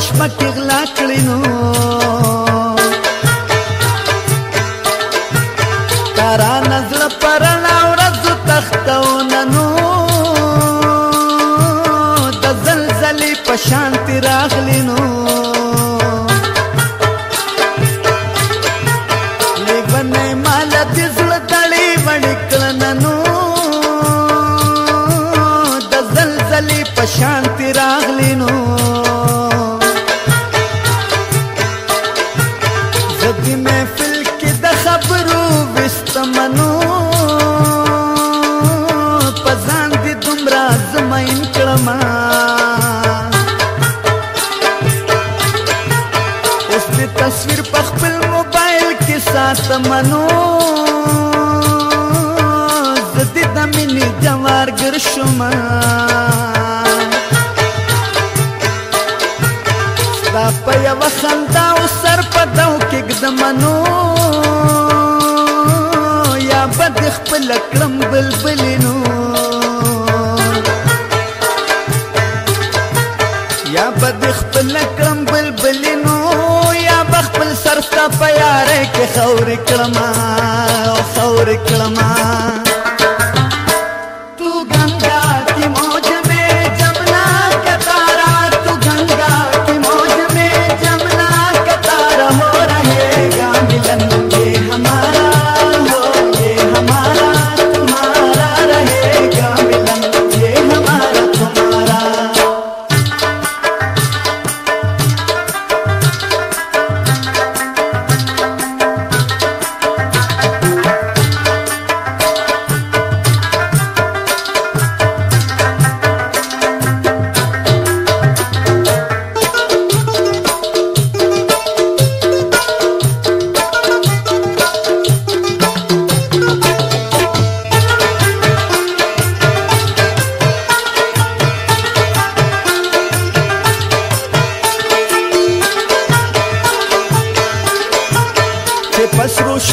شپه کې غلا کړی نو تارا نظر پرنا ورځ تختو ننو د زلزلې په شانتی راغلی نو لبنه مال د زړه تړي وړکل ننو د زلزلې په شانتی دیوار گر شما دا په یو خندا او سر په دو کې ګدمنو یا بد خپل کړم بلبلینو یا بد خپل کړم بلبلینو یا بخپل سر ستا په یارې کې خور کړم او خور کړم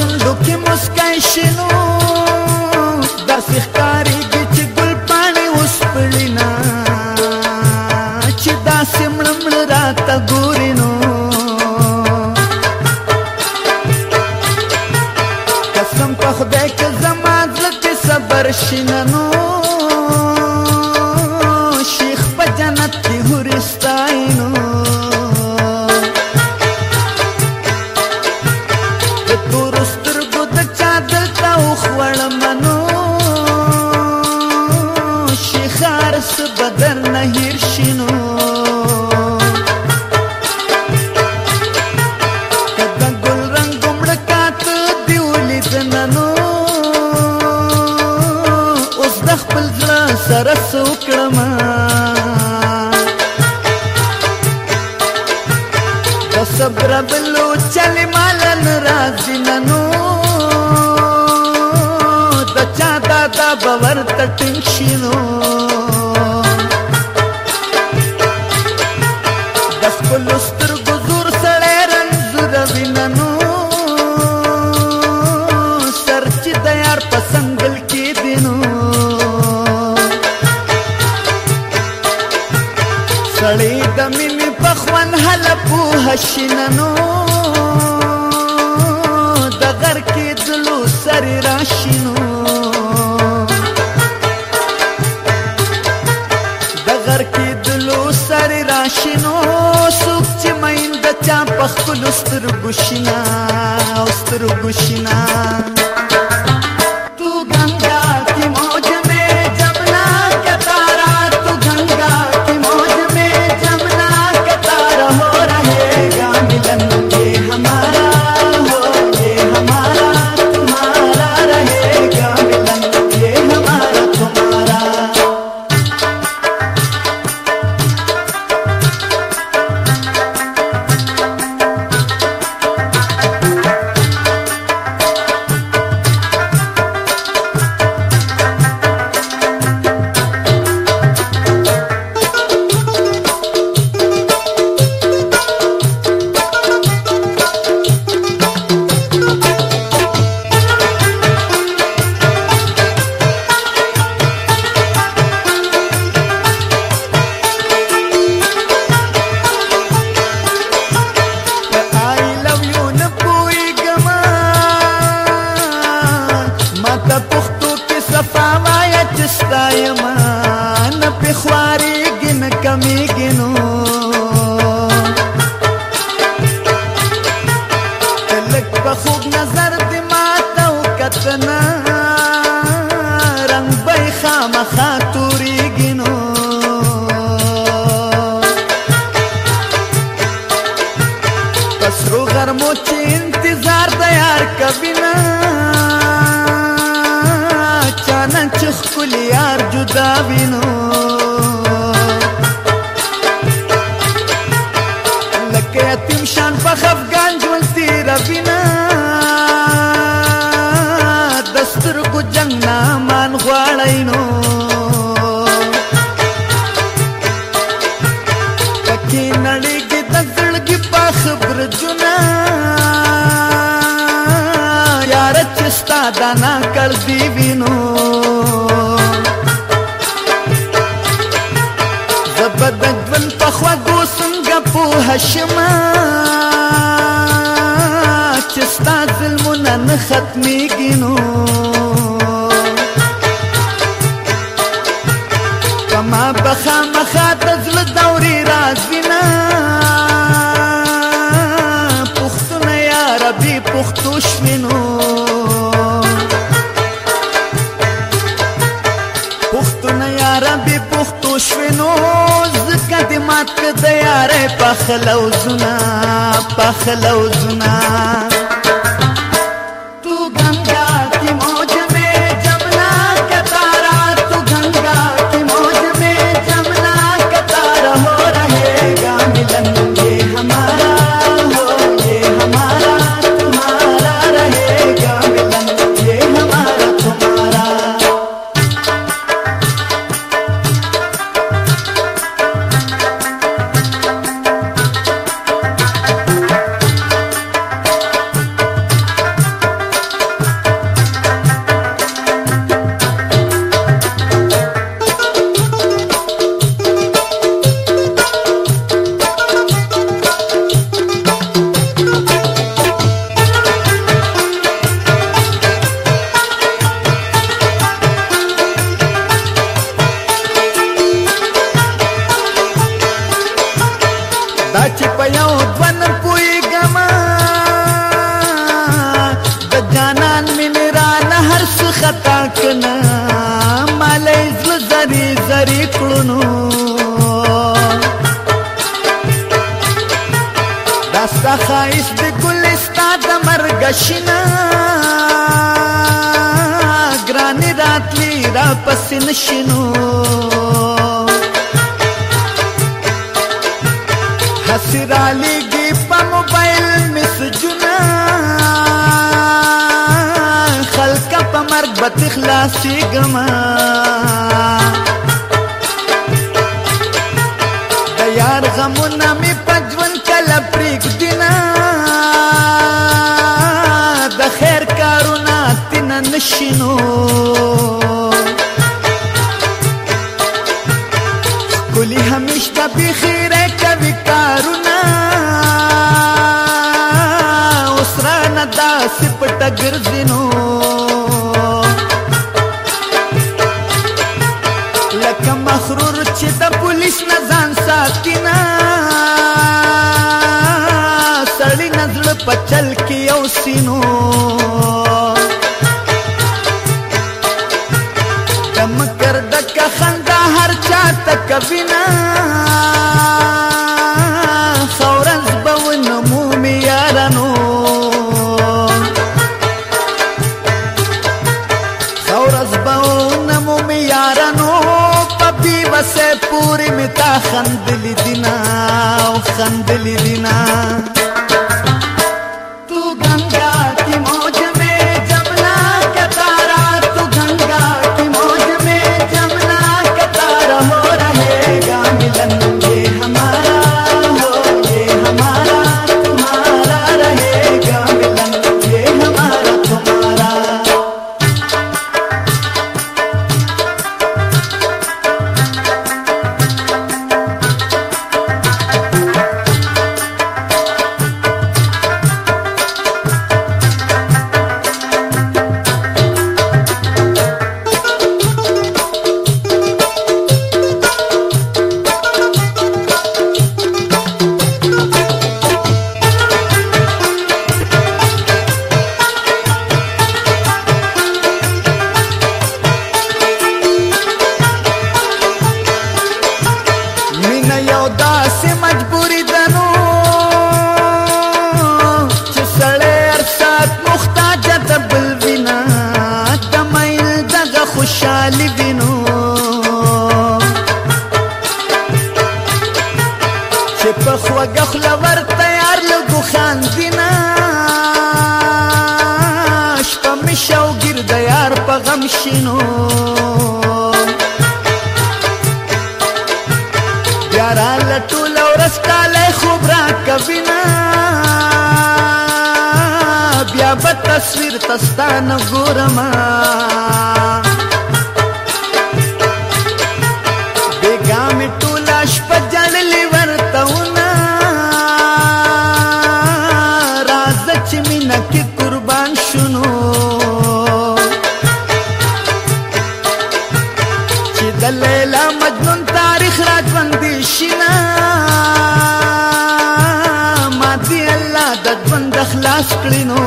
شونډو کې مسکای شنو د سخکاری دې چې ګل پانی اوس پړینا چې دا سمړم راته ګورینو قسم په خدای کې زما زړه صبر شیننو لړمنو شخار سبدر نه هیر شینو کدا ګل رنگ ګمړ کات دیولې دننو اوس د خپل ځل سره سوکړم صبر بلو چل مالن راځي ننو باور ته ټینګ شي نو د خپل سترګو زور سړی رنځور ویننو سر چې د یار په سنگل کې دینو سړی د مینې په خوان هله پوه شي نو خپل سترګو شینا او سترګو شینا کمیږي نو تلک په خوب نظر دې ماته وکتنه رنگ به خامخا توريږي نو پسرو غرمو چې انتظار دیار کوي نه چانن چې خپل یار جدا وینو مات ک د یارې پخلو زنا پخلو زنا سترګشنا ګران راتلی را پس نشینو حسر علیږي په موبایل مسجنا خلک په مرګ بتخلاصي ګمان پچل کې او سينو کم کر دک خندا هر چا تک وینا فورن بون موم یارانو فورن بون موم یارانو پپی وسه پوری متا خندل دینا خندل دینا ورستاله خوب را کبینا بیا به تصویر تستان ګورما بیګام ټولا شپ جنلی ورتهونه راز چې مینا کې قربان شونو چې د لیلا مجنون تاریخ را ژوند شینه asklino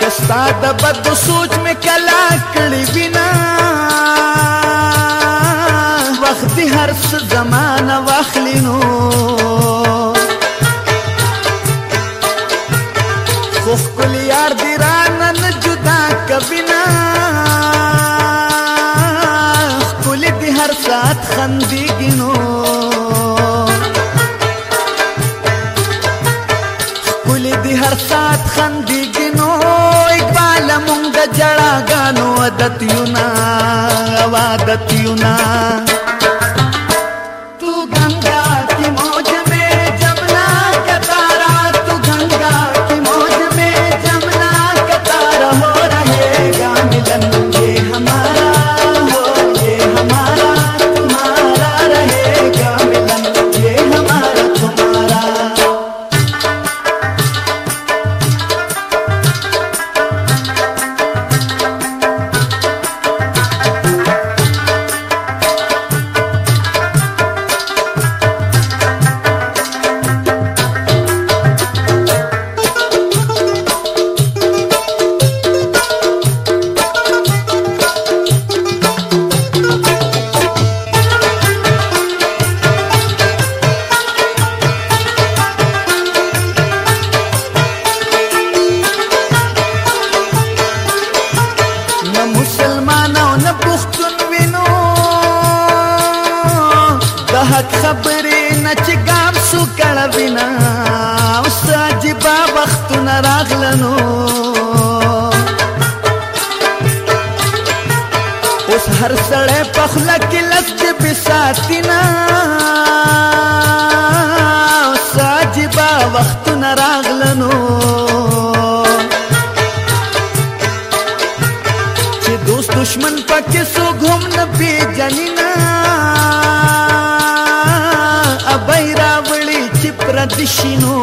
Kasta da bad soch mein kala kli bina Waqt har se zamana wakhlino Khuf kul yar diranan juda kabina Kul di har saat khandi nada, tio, نه چې ګاب سو کړه وینا او ساجي با وختونه راغلنو اوس هر سړی په خله کې لس چې بساتینا ساجي با وختونه راغلنو چې دوست دشمن پکې سو destino